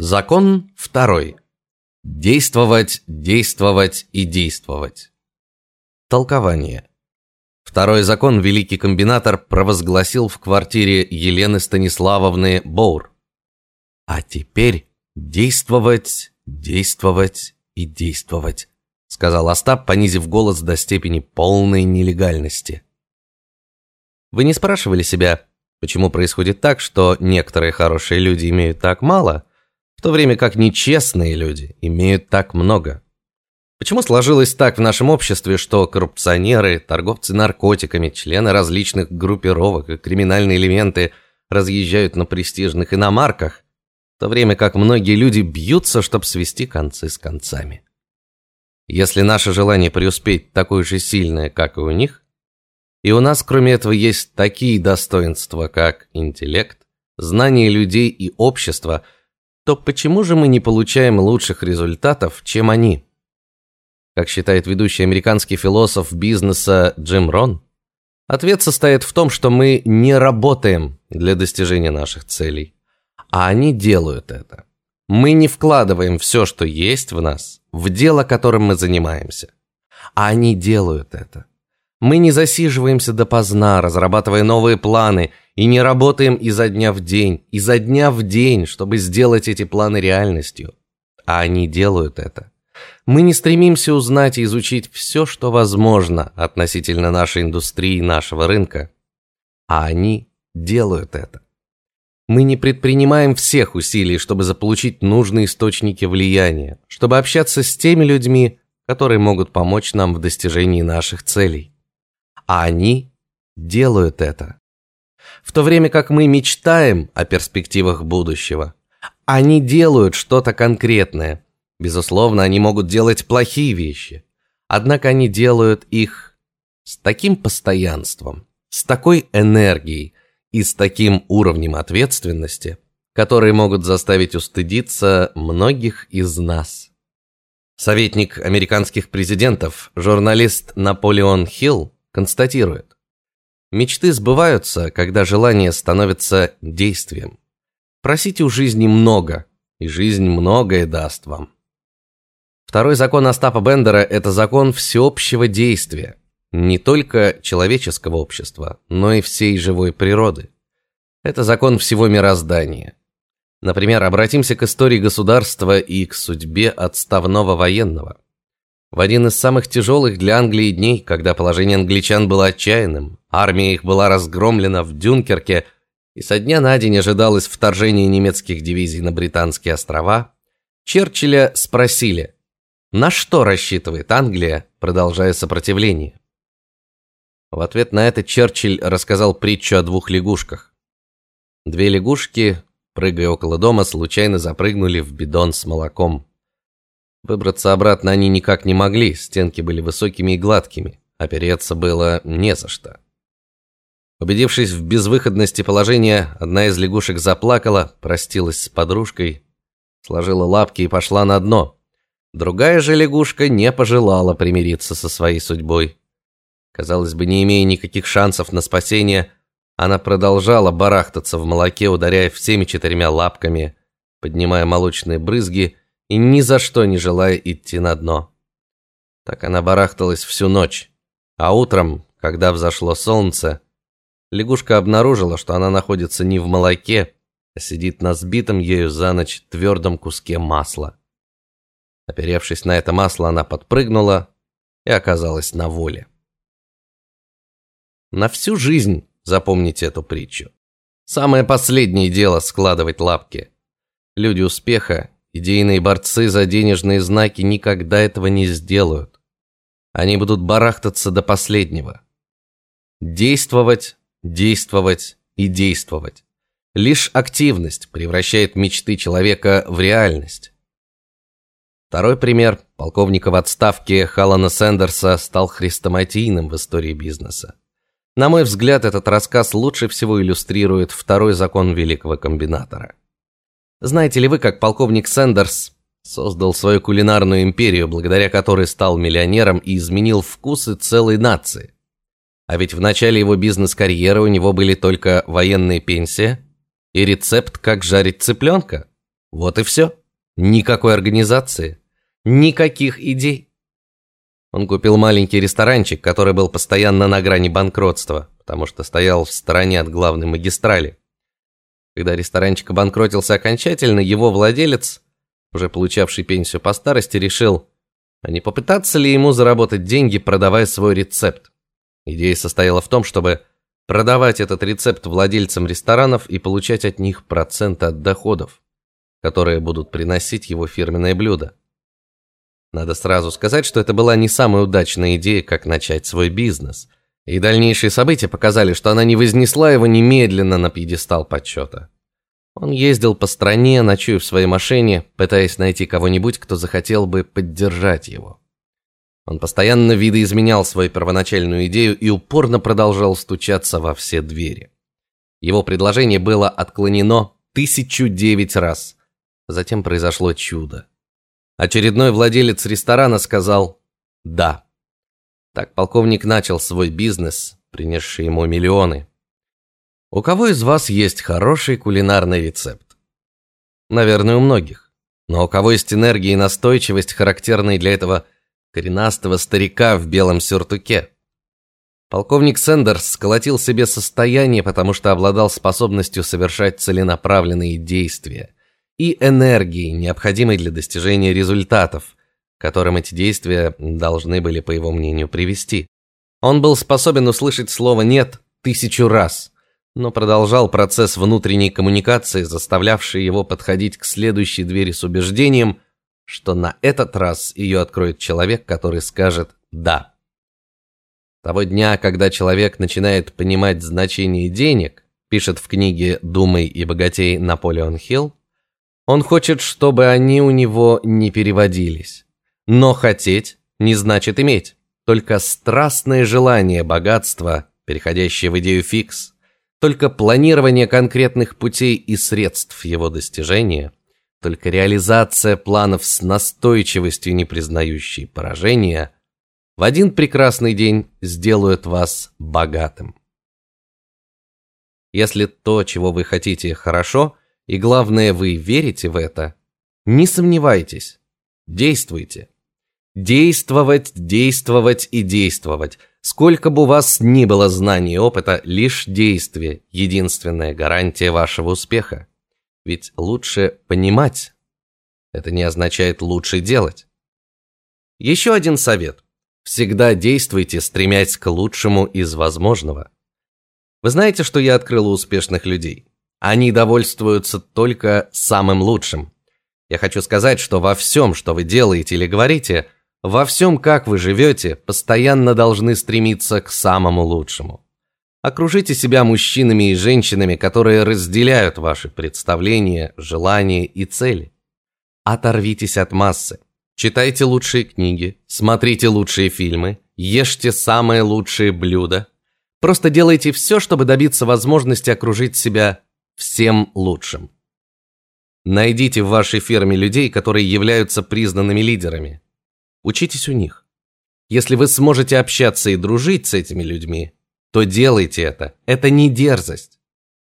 Закон второй. Действовать, действовать и действовать. Толкование. Второй закон великий комбинатор провозгласил в квартире Елены Станиславовны Боур. А теперь действовать, действовать и действовать, сказал Остап, понизив голос до степени полной нелегальности. Вы не спрашивали себя, почему происходит так, что некоторые хорошие люди имеют так мало, в то время как нечестные люди имеют так много? Почему сложилось так в нашем обществе, что коррупционеры, торговцы наркотиками, члены различных группировок и криминальные элементы разъезжают на престижных иномарках, в то время как многие люди бьются, чтобы свести концы с концами? Если наше желание преуспеть такое же сильное, как и у них, и у нас, кроме этого, есть такие достоинства, как интеллект, знание людей и общества, то почему же мы не получаем лучших результатов, чем они? Как считает ведущий американский философ бизнеса Джим Рон, ответ состоит в том, что мы не работаем для достижения наших целей, а они делают это. Мы не вкладываем все, что есть в нас, в дело, которым мы занимаемся, а они делают это. Мы не засиживаемся допоздна, разрабатывая новые планы, и не работаем изо дня в день, изо дня в день, чтобы сделать эти планы реальностью. А они делают это. Мы не стремимся узнать и изучить все, что возможно относительно нашей индустрии и нашего рынка. А они делают это. Мы не предпринимаем всех усилий, чтобы заполучить нужные источники влияния, чтобы общаться с теми людьми, которые могут помочь нам в достижении наших целей а они делают это. В то время как мы мечтаем о перспективах будущего, они делают что-то конкретное. Безусловно, они могут делать плохие вещи, однако они делают их с таким постоянством, с такой энергией и с таким уровнем ответственности, которые могут заставить устыдиться многих из нас. Советник американских президентов, журналист Наполеон Хилл констатирует: мечты сбываются, когда желание становится действием. Просите у жизни много, и жизнь многое даст вам. Второй закон Остапа Бендера это закон всеобщего действия, не только человеческого общества, но и всей живой природы. Это закон всего мироздания. Например, обратимся к истории государства и к судьбе отставного военного. В один из самых тяжелых для Англии дней, когда положение англичан было отчаянным, армия их была разгромлена в Дюнкерке, и со дня на день ожидалось вторжение немецких дивизий на британские острова, Черчилля спросили: "На что рассчитывает Англия, продолжая сопротивление?" В ответ на это Черчилль рассказал притчу о двух лягушках. Две лягушки, прыгая около дома, случайно запрыгнули в бидон с молоком. Выбраться обратно они никак не могли, стенки были высокими и гладкими, опереться было не за что. Убедившись в безвыходности положения, одна из лягушек заплакала, простилась с подружкой, сложила лапки и пошла на дно. Другая же лягушка не пожелала примириться со своей судьбой. Казалось бы, не имея никаких шансов на спасение, она продолжала барахтаться в молоке, ударяя всеми четырьмя лапками, поднимая молочные брызги и ни за что не желая идти на дно. Так она барахталась всю ночь, а утром, когда взошло солнце, лягушка обнаружила, что она находится не в молоке, а сидит на сбитом ею за ночь твердом куске масла. Оперевшись на это масло, она подпрыгнула и оказалась на воле. На всю жизнь запомните эту притчу. Самое последнее дело складывать лапки. Люди успеха Идейные борцы за денежные знаки никогда этого не сделают. Они будут барахтаться до последнего. Действовать, действовать и действовать. Лишь активность превращает мечты человека в реальность. Второй пример полковника в отставке Халана Сендерса стал хрестоматийным в истории бизнеса. На мой взгляд, этот рассказ лучше всего иллюстрирует второй закон великого комбинатора. Знаете ли вы, как полковник Сендерс создал свою кулинарную империю, благодаря которой стал миллионером и изменил вкусы целой нации? А ведь в начале его бизнес-карьеры у него были только военные пенсии и рецепт, как жарить цыпленка. Вот и все. Никакой организации, никаких идей. Он купил маленький ресторанчик, который был постоянно на грани банкротства, потому что стоял в стороне от главной магистрали. Когда ресторанчик обанкротился окончательно, его владелец, уже получавший пенсию по старости, решил, а не попытаться ли ему заработать деньги, продавая свой рецепт. Идея состояла в том, чтобы продавать этот рецепт владельцам ресторанов и получать от них проценты от доходов, которые будут приносить его фирменное блюдо. Надо сразу сказать, что это была не самая удачная идея, как начать свой бизнес. И дальнейшие события показали, что она не вознесла его немедленно на пьедестал почета. Он ездил по стране, ночуя в своей машине, пытаясь найти кого-нибудь, кто захотел бы поддержать его. Он постоянно видоизменял свою первоначальную идею и упорно продолжал стучаться во все двери. Его предложение было отклонено тысячу девять раз. Затем произошло чудо. Очередной владелец ресторана сказал «да». Так полковник начал свой бизнес, принесший ему миллионы. У кого из вас есть хороший кулинарный рецепт? Наверное, у многих. Но у кого есть энергия и настойчивость, характерные для этого коренастого старика в белом сюртуке? Полковник Сендерс сколотил себе состояние, потому что обладал способностью совершать целенаправленные действия и энергией, необходимой для достижения результатов, которым эти действия должны были, по его мнению, привести. Он был способен услышать слово нет тысячу раз, но продолжал процесс внутренней коммуникации, заставлявший его подходить к следующей двери с убеждением, что на этот раз ее откроет человек, который скажет да. Того дня, когда человек начинает понимать значение денег, пишет в книге Думай и богатей Наполеон Хилл, он хочет, чтобы они у него не переводились. Но хотеть не значит иметь. Только страстное желание богатства, переходящее в идею фикс, только планирование конкретных путей и средств его достижения, только реализация планов с настойчивостью, не признающей поражения, в один прекрасный день сделают вас богатым. Если то, чего вы хотите, хорошо, и главное, вы верите в это, не сомневайтесь, действуйте. Действовать, действовать и действовать. Сколько бы у вас ни было знаний и опыта, лишь действие единственная гарантия вашего успеха. Ведь лучше понимать это не означает лучше делать. Еще один совет: всегда действуйте, стремясь к лучшему из возможного. Вы знаете, что я открыл у успешных людей? Они довольствуются только самым лучшим. Я хочу сказать, что во всем, что вы делаете или говорите, во всем, как вы живете, постоянно должны стремиться к самому лучшему. Окружите себя мужчинами и женщинами, которые разделяют ваши представления, желания и цели. Оторвитесь от массы. Читайте лучшие книги, смотрите лучшие фильмы, ешьте самые лучшие блюда. Просто делайте все, чтобы добиться возможности окружить себя всем лучшим. Найдите в вашей фирме людей, которые являются признанными лидерами. Учитесь у них. Если вы сможете общаться и дружить с этими людьми, то делайте это. Это не дерзость.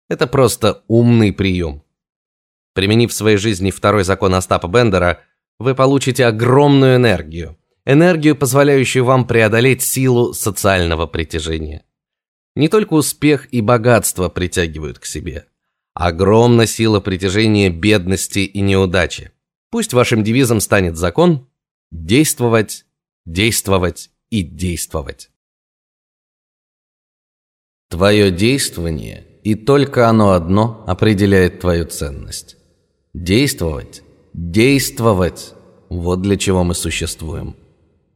Это просто умный прием. Применив в своей жизни второй закон Остапа Бендера, вы получите огромную энергию, энергию, позволяющую вам преодолеть силу социального притяжения. Не только успех и богатство притягивают к себе. Огромна сила притяжения бедности и неудачи. Пусть вашим девизом станет закон действовать, действовать и действовать. Твое действование и только оно одно определяет твою ценность. Действовать, действовать вот для чего мы существуем.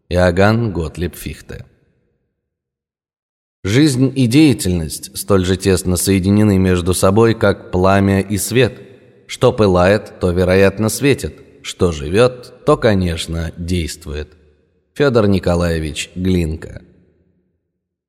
Иоганн Готлиб Фихте Жизнь и деятельность столь же тесно соединены между собой, как пламя и свет. Что пылает, то, вероятно, светит. Что живет, то, конечно, действует. Федор Николаевич Глинка.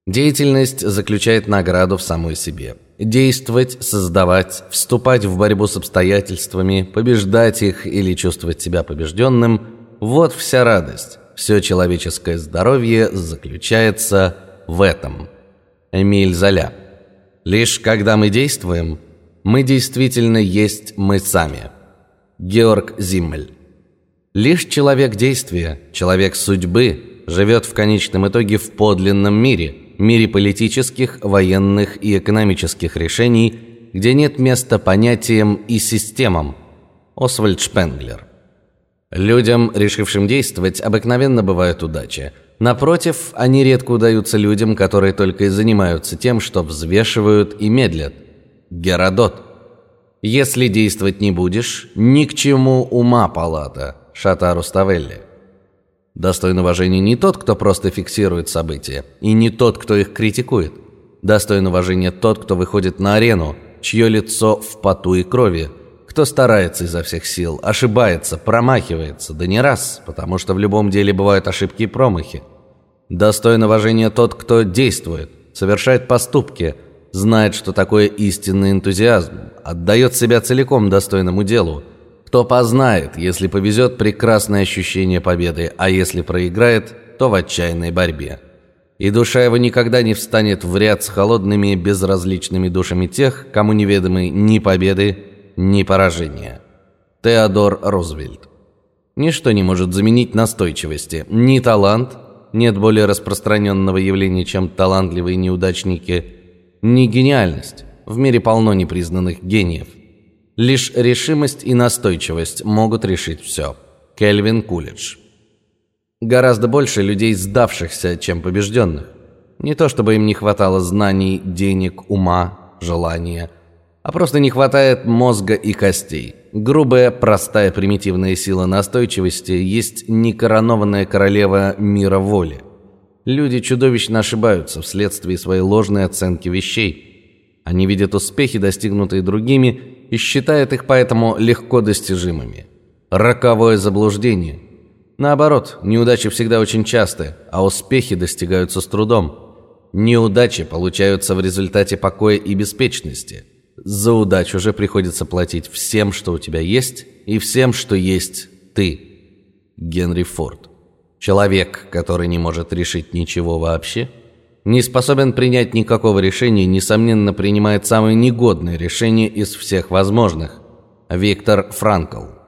Деятельность заключает награду в самой себе. Действовать, создавать, вступать в борьбу с обстоятельствами, побеждать их или чувствовать себя побежденным – вот вся радость. Все человеческое здоровье заключается в этом – Эмиль Золя. Лишь когда мы действуем, мы действительно есть мы сами. Георг Зиммель. Лишь человек действия, человек судьбы живет в конечном итоге в подлинном мире, мире политических, военных и экономических решений, где нет места понятиям и системам. Освальд Шпенглер. Людям, решившим действовать, обыкновенно бывает удача. Напротив, они редко удаются людям, которые только и занимаются тем, что взвешивают и медлят. Геродот. Если действовать не будешь, ни к чему ума палата. Шатару Ставелли. Достоин уважения не тот, кто просто фиксирует события, и не тот, кто их критикует. Достоин уважения тот, кто выходит на арену, чье лицо в поту и крови, кто старается изо всех сил, ошибается, промахивается, да не раз, потому что в любом деле бывают ошибки и промахи. Достоин уважения тот, кто действует, совершает поступки – знает, что такое истинный энтузиазм, отдает себя целиком достойному делу. Кто познает, если повезет, прекрасное ощущение победы, а если проиграет, то в отчаянной борьбе. И душа его никогда не встанет в ряд с холодными безразличными душами тех, кому неведомы ни победы, ни поражения. Теодор Рузвельт. Ничто не может заменить настойчивости, ни талант, нет более распространенного явления, чем талантливые неудачники – не гениальность. В мире полно непризнанных гениев. Лишь решимость и настойчивость могут решить все. Кельвин Кулидж. Гораздо больше людей сдавшихся, чем побежденных. Не то чтобы им не хватало знаний, денег, ума, желания, а просто не хватает мозга и костей. Грубая, простая, примитивная сила настойчивости есть некоронованная королева мира воли. Люди чудовищно ошибаются вследствие своей ложной оценки вещей. Они видят успехи, достигнутые другими, и считают их поэтому легко достижимыми. Роковое заблуждение. Наоборот, неудачи всегда очень часты, а успехи достигаются с трудом. Неудачи получаются в результате покоя и беспечности. За удачу же приходится платить всем, что у тебя есть, и всем, что есть ты. Генри Форд Человек, который не может решить ничего вообще, не способен принять никакого решения, несомненно, принимает самое негодное решение из всех возможных. Виктор Франкл